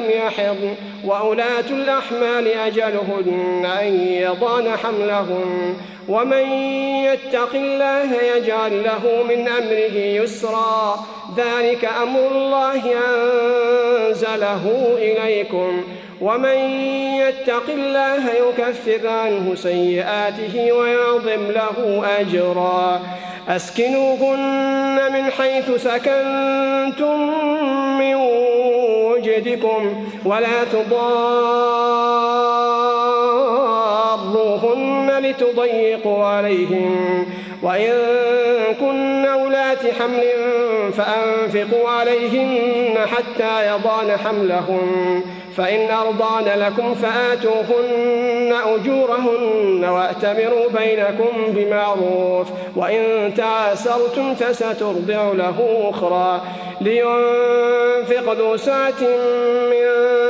لم يحضن وأولاة الأحمال أجلهن أن يضان حملهن ومن يتق الله يجعل له من أمره يسرا ذلك أمر الله أنزله إليكم ومن يتق الله يكفر عنه سيئاته ويعظم له أجرا أسكنوهن من حيث سكنتم من وجدكم ولا تضاروهن لتضيقوا عليهم. وإن كن أولات حمل فأنفقوا عليهن حتى يضان حملهن فإن أرضان لكم فآتوهن أجورهن وأتمروا بينكم بمعروف وإن تعاسرتم فسترضع له أخرى. لينفق ذو سعة من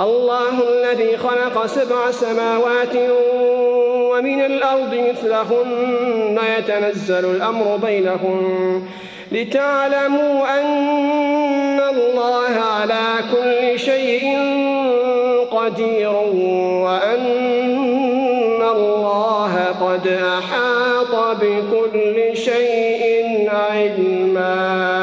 الله الذي خلق سبع سماوات ومن الأرض مثلهن يتنزل الأمر بينهم لتعلموا أن الله على كل شيء قدير وأن الله قد أحاط بكل شيء علما.